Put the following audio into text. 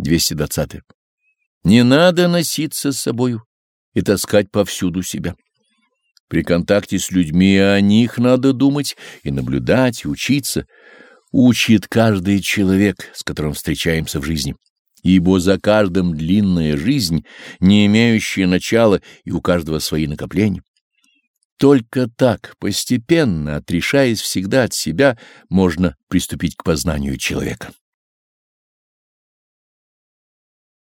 220. Не надо носиться с собою и таскать повсюду себя. При контакте с людьми о них надо думать и наблюдать, и учиться. Учит каждый человек, с которым встречаемся в жизни. Ибо за каждым длинная жизнь, не имеющая начала, и у каждого свои накопления. Только так, постепенно, отрешаясь всегда от себя, можно приступить к познанию человека.